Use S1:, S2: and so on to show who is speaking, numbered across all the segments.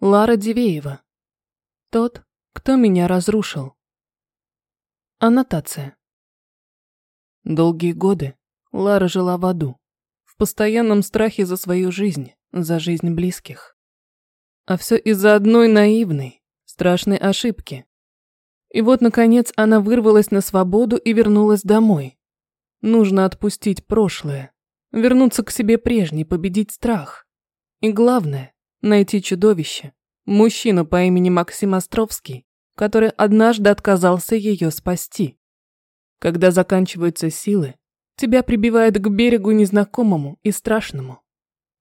S1: Лара Дивеева. Тот, кто меня разрушил. Аннотация. Долгие годы Лара жила в аду, в постоянном страхе за свою жизнь, за жизнь близких. А все из-за одной наивной, страшной ошибки. И вот, наконец, она вырвалась на свободу и вернулась домой. Нужно отпустить прошлое, вернуться к себе прежней, победить страх. И главное, найти чудовище, мужчину по имени Максим Островский, который однажды отказался ее спасти. Когда заканчиваются силы, тебя прибивает к берегу незнакомому и страшному.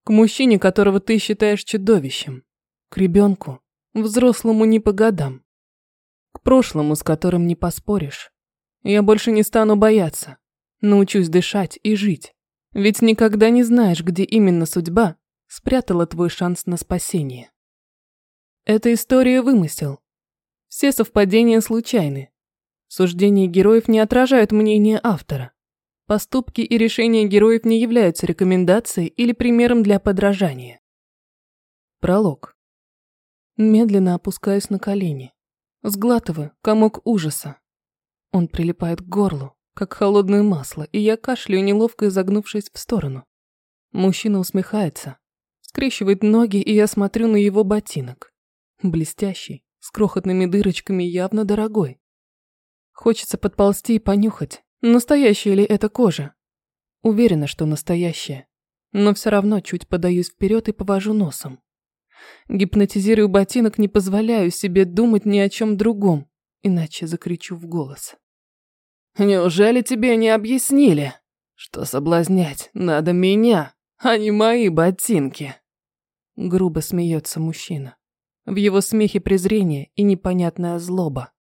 S1: К мужчине, которого ты считаешь чудовищем. К ребенку, взрослому не по годам. К прошлому, с которым не поспоришь. Я больше не стану бояться. Научусь дышать и жить. Ведь никогда не знаешь, где именно судьба спрятала твой шанс на спасение. Эта история вымысел. Все совпадения случайны. Суждения героев не отражают мнение автора. Поступки и решения героев не являются рекомендацией или примером для подражания. Пролог. Медленно опускаюсь на колени. Сглатываю комок ужаса. Он прилипает к горлу, как холодное масло, и я кашляю, неловко изогнувшись в сторону. Мужчина усмехается, скрещивает ноги, и я смотрю на его ботинок. Блестящий, с крохотными дырочками, явно дорогой. Хочется подползти и понюхать, настоящая ли это кожа. Уверена, что настоящая, но все равно чуть подаюсь вперед и повожу носом. Гипнотизирую ботинок, не позволяю себе думать ни о чем другом, иначе закричу в голос. «Неужели тебе не объяснили, что соблазнять надо меня, а не мои ботинки?» Грубо смеется мужчина. В его смехе презрение и непонятная злоба.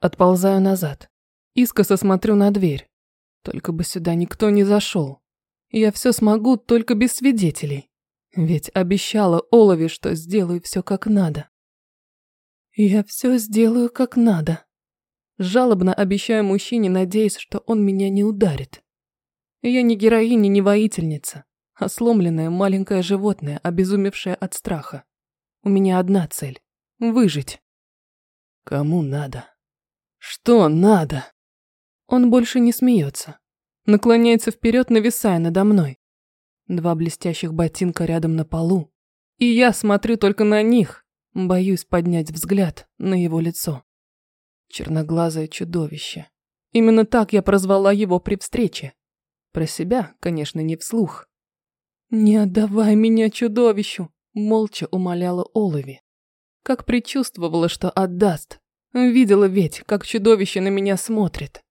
S1: Отползаю назад. Искоса смотрю на дверь. Только бы сюда никто не зашел. Я все смогу, только без свидетелей. Ведь обещала Олове, что сделаю все как надо. Я все сделаю как надо. Жалобно обещаю мужчине, надеясь, что он меня не ударит. Я не героиня, не воительница, а сломленное маленькое животное, обезумевшее от страха. У меня одна цель – выжить. Кому надо? Что надо? Он больше не смеется. Наклоняется вперед, нависая надо мной. Два блестящих ботинка рядом на полу. И я смотрю только на них, боюсь поднять взгляд на его лицо. Черноглазое чудовище. Именно так я прозвала его при встрече. Про себя, конечно, не вслух. «Не отдавай меня чудовищу!» Молча умоляла Олови. Как предчувствовала, что отдаст, Видела ведь, как чудовище на меня смотрит.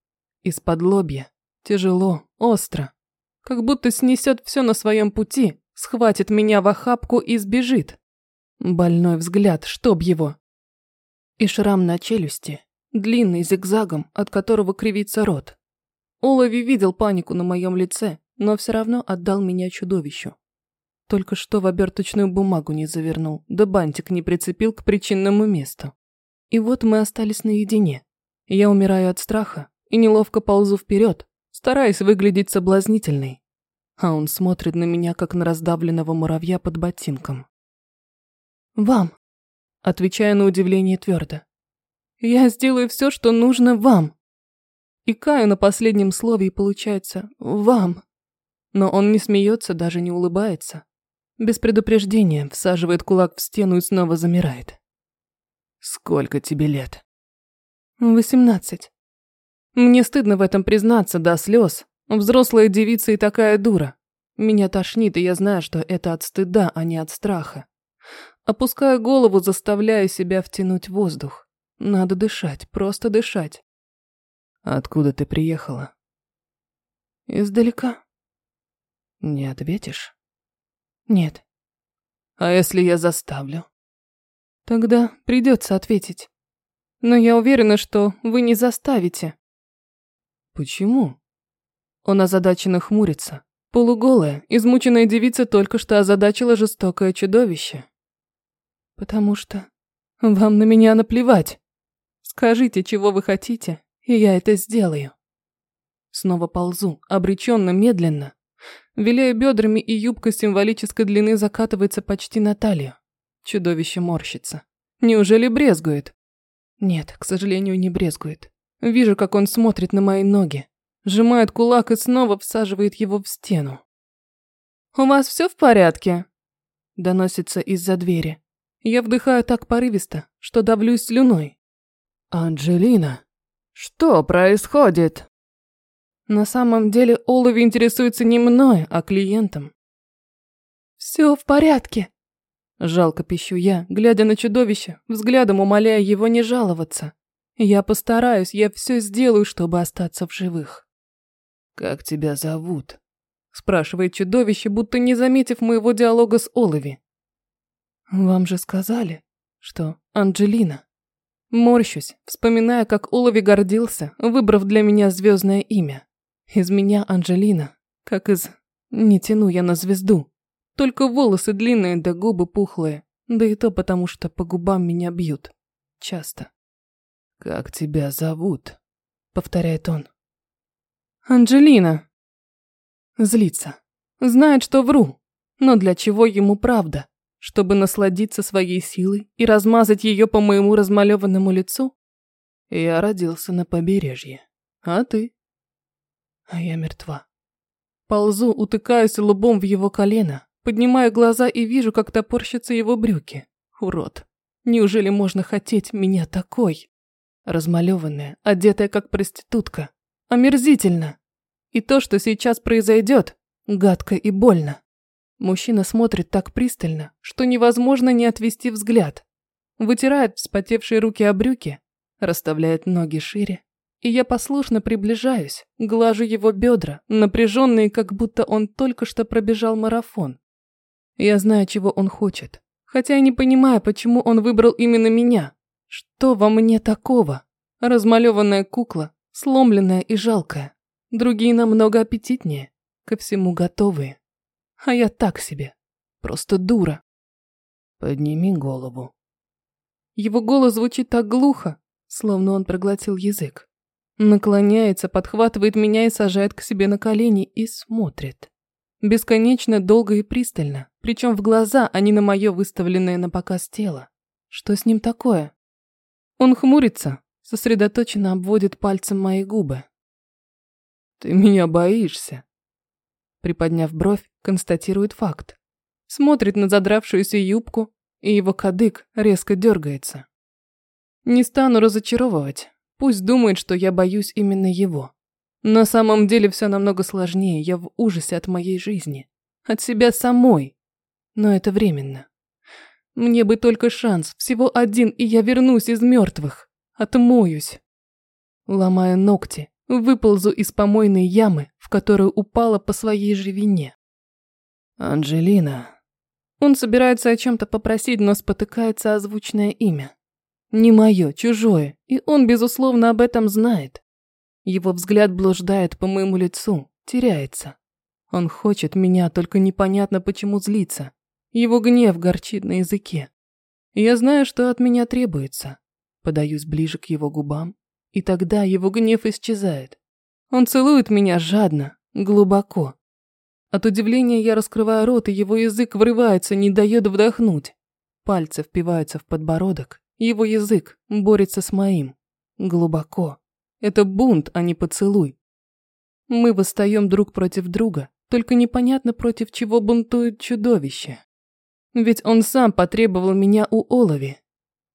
S1: Из-под лобья. Тяжело, остро. Как будто снесет все на своем пути, схватит меня в охапку и сбежит. Больной взгляд, чтоб его. И шрам на челюсти, длинный зигзагом, от которого кривится рот. Олови видел панику на моем лице, но все равно отдал меня чудовищу. Только что в оберточную бумагу не завернул, да бантик не прицепил к причинному месту. И вот мы остались наедине. Я умираю от страха и неловко ползу вперед, стараясь выглядеть соблазнительной. А он смотрит на меня, как на раздавленного муравья под ботинком. «Вам», — отвечаю на удивление твердо. «Я сделаю все, что нужно вам». И каю на последнем слове, и получается «вам». Но он не смеется, даже не улыбается. Без предупреждения всаживает кулак в стену и снова замирает. Сколько тебе лет? Восемнадцать. Мне стыдно в этом признаться до слез. Взрослая девица и такая дура. Меня тошнит, и я знаю, что это от стыда, а не от страха. Опускаю голову, заставляя себя втянуть воздух. Надо дышать, просто дышать. Откуда ты приехала? Издалека. Не ответишь? Нет. А если я заставлю? Тогда придется ответить. Но я уверена, что вы не заставите. Почему? Он озадаченно хмурится. Полуголая, измученная девица только что озадачила жестокое чудовище. Потому что вам на меня наплевать. Скажите, чего вы хотите, и я это сделаю. Снова ползу, обреченно, медленно. Виляя бедрами, и юбка символической длины закатывается почти на талию. Чудовище морщится. Неужели брезгует? Нет, к сожалению, не брезгует. Вижу, как он смотрит на мои ноги, сжимает кулак и снова всаживает его в стену. «У вас все в порядке?» Доносится из-за двери. Я вдыхаю так порывисто, что давлюсь слюной. «Анджелина, что происходит?» На самом деле Олови интересуется не мной, а клиентом. «Все в порядке», Жалко пищу я, глядя на чудовище, взглядом умоляя его не жаловаться. Я постараюсь, я все сделаю, чтобы остаться в живых. «Как тебя зовут?» Спрашивает чудовище, будто не заметив моего диалога с Олови. «Вам же сказали, что Анджелина». Морщусь, вспоминая, как Олови гордился, выбрав для меня звездное имя. Из меня Анджелина, как из «не тяну я на звезду». Только волосы длинные да губы пухлые. Да и то потому, что по губам меня бьют. Часто. «Как тебя зовут?» — повторяет он. «Анджелина». Злится. Знает, что вру. Но для чего ему правда? Чтобы насладиться своей силой и размазать ее по моему размалеванному лицу? Я родился на побережье. А ты? А я мертва. Ползу, утыкаюсь лбом в его колено, Поднимаю глаза и вижу, как топорщатся его брюки. Урод. Неужели можно хотеть меня такой? Размалеванная, одетая как проститутка. Омерзительно. И то, что сейчас произойдет, гадко и больно. Мужчина смотрит так пристально, что невозможно не отвести взгляд. Вытирает вспотевшие руки о брюки, расставляет ноги шире. И я послушно приближаюсь, глажу его бедра, напряженные, как будто он только что пробежал марафон. Я знаю, чего он хочет. Хотя я не понимаю, почему он выбрал именно меня. Что во мне такого? Размалеванная кукла, сломленная и жалкая. Другие намного аппетитнее, ко всему готовые. А я так себе. Просто дура. Подними голову. Его голос звучит так глухо, словно он проглотил язык. Наклоняется, подхватывает меня и сажает к себе на колени и смотрит. Бесконечно долго и пристально, причем в глаза, а не на мое выставленное на показ тело. Что с ним такое? Он хмурится, сосредоточенно обводит пальцем мои губы. «Ты меня боишься?» Приподняв бровь, констатирует факт. Смотрит на задравшуюся юбку, и его кадык резко дергается. Не стану разочаровывать. Пусть думает, что я боюсь именно его. На самом деле все намного сложнее, я в ужасе от моей жизни. От себя самой. Но это временно. Мне бы только шанс, всего один, и я вернусь из мертвых. Отмоюсь. Ломая ногти, выползу из помойной ямы, в которую упала по своей же вине. Анжелина. Он собирается о чем-то попросить, но спотыкается озвучное имя. Не мое, чужое, и он, безусловно, об этом знает. Его взгляд блуждает по моему лицу, теряется. Он хочет меня, только непонятно, почему злится. Его гнев горчит на языке. Я знаю, что от меня требуется. Подаюсь ближе к его губам, и тогда его гнев исчезает. Он целует меня жадно, глубоко. От удивления я раскрываю рот, и его язык врывается, не дает вдохнуть. Пальцы впиваются в подбородок, его язык борется с моим. Глубоко. Это бунт, а не поцелуй. Мы восстаем друг против друга, только непонятно, против чего бунтует чудовище. Ведь он сам потребовал меня у Олови.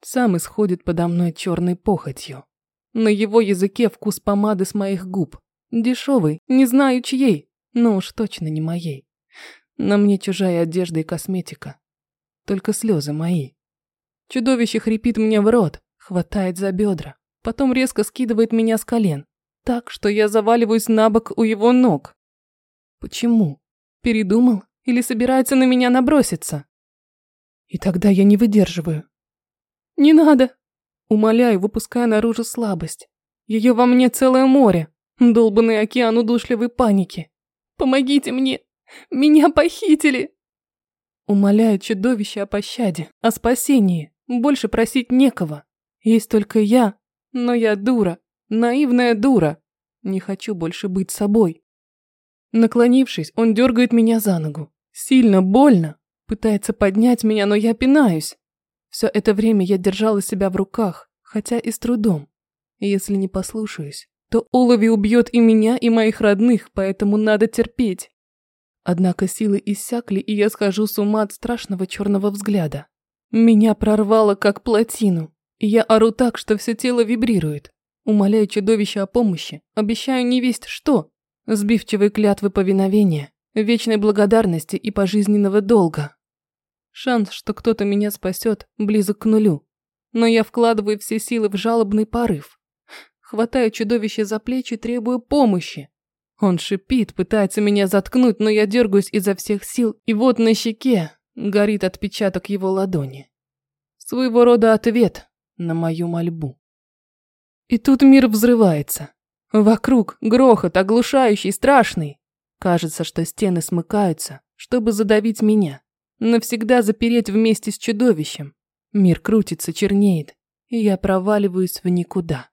S1: Сам исходит подо мной черной похотью. На его языке вкус помады с моих губ. Дешевый, не знаю чьей, но уж точно не моей. На мне чужая одежда и косметика. Только слезы мои. Чудовище хрипит мне в рот, хватает за бедра. Потом резко скидывает меня с колен, так, что я заваливаюсь на бок у его ног. Почему? Передумал или собирается на меня наброситься? И тогда я не выдерживаю. Не надо. Умоляю, выпуская наружу слабость. Ее во мне целое море. Долбанный океан удушливой паники. Помогите мне. Меня похитили. Умоляю чудовище о пощаде, о спасении. Больше просить некого. Есть только я но я дура, наивная дура. Не хочу больше быть собой. Наклонившись, он дергает меня за ногу. Сильно, больно. Пытается поднять меня, но я пинаюсь. Все это время я держала себя в руках, хотя и с трудом. Если не послушаюсь, то Олови убьет и меня, и моих родных, поэтому надо терпеть. Однако силы иссякли, и я схожу с ума от страшного черного взгляда. Меня прорвало, как плотину, я ору так, что все тело вибрирует. Умоляю чудовище о помощи, обещаю не весть что, сбивчивые клятвы повиновения, вечной благодарности и пожизненного долга. Шанс, что кто-то меня спасет, близок к нулю. Но я вкладываю все силы в жалобный порыв. Хватаю чудовище за плечи, требую помощи. Он шипит, пытается меня заткнуть, но я дергаюсь изо всех сил, и вот на щеке горит отпечаток его ладони. Своего рода ответ на мою мольбу. И тут мир взрывается. Вокруг грохот, оглушающий, страшный. Кажется, что стены смыкаются, чтобы задавить меня. Навсегда запереть вместе с чудовищем. Мир крутится, чернеет, и я проваливаюсь в никуда.